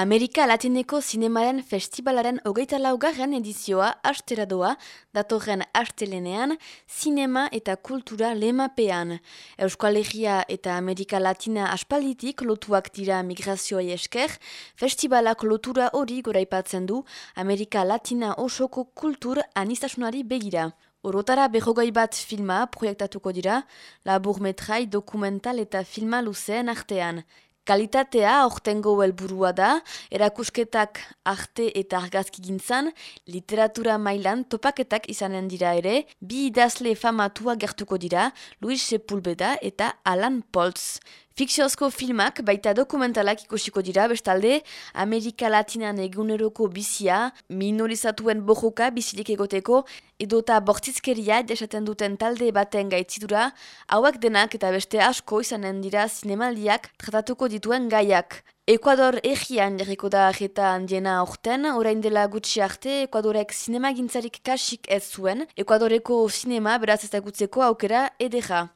Amerika Latineko Zinemaren Festivalaren hogeita laugarren edizioa astera doa, datorren astelenean, Zinema eta Kultura lemapean. Euskal Herria eta Amerika Latina aspalditik lotuak dira migrazioa esker, festivalak lotura hori goraipatzen du Amerika Latina osoko kultur anistasunari begira. Orotara behogoi bat filma proiektatuko dira, labur metrai, dokumental eta filma luzeen artean. Kalitatea ortengo helburua da, erakusketak arte eta argazki gintzan, literatura mailan topaketak izanen dira ere, bi idazle famatua gertuko dira, Luis Sepulbeda eta Alan Poltz. Fikziozko filmak baita dokumentalak ikusiko dira, bestalde, Amerika Latinan eguneroko bizia, minorizatuen bojoka bizilik egoteko, edota bortizkeria desaten duten talde baten gaitzidura, hauak denak eta beste asko izanen dira zinemaldiak tratatuko dituen gaiak. Ekuador egian jarriko da arreta handiena orten, orain dela gutxi arte, Ekuadorek zinema gintzarik kasik ez zuen, Ekuadoreko zinema beraz ezagutzeko aukera edera.